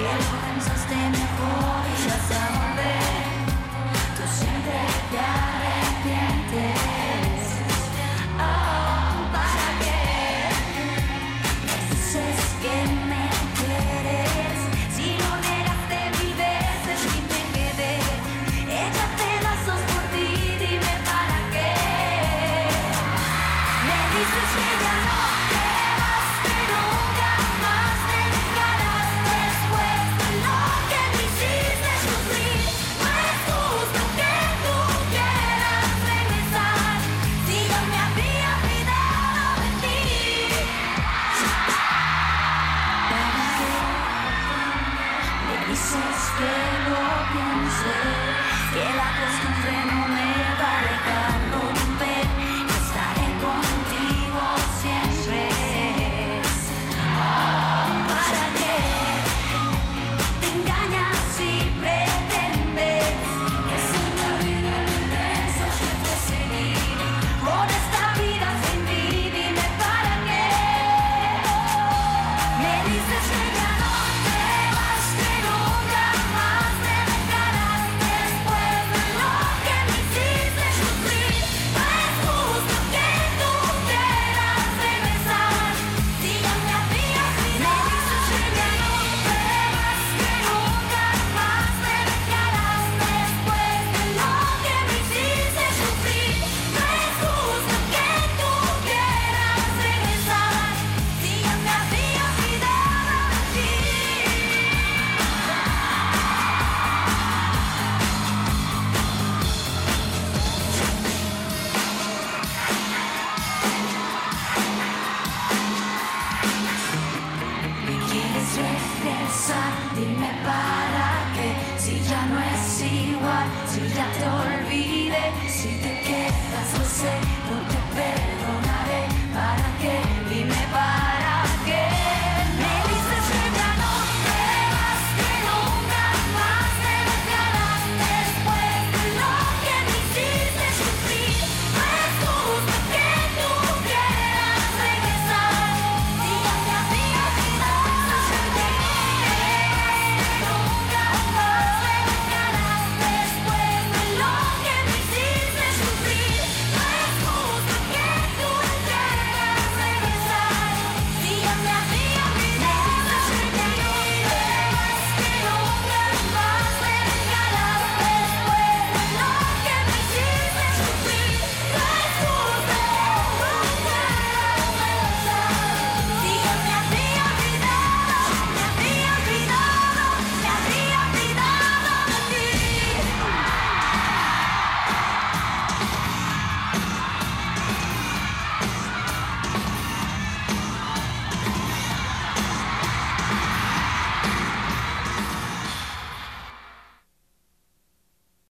Quiero que me sostenga por y ya saben Yeah. Dime para qué, si ya no es igual, si ya te olvidé, si te quedas, lo sé.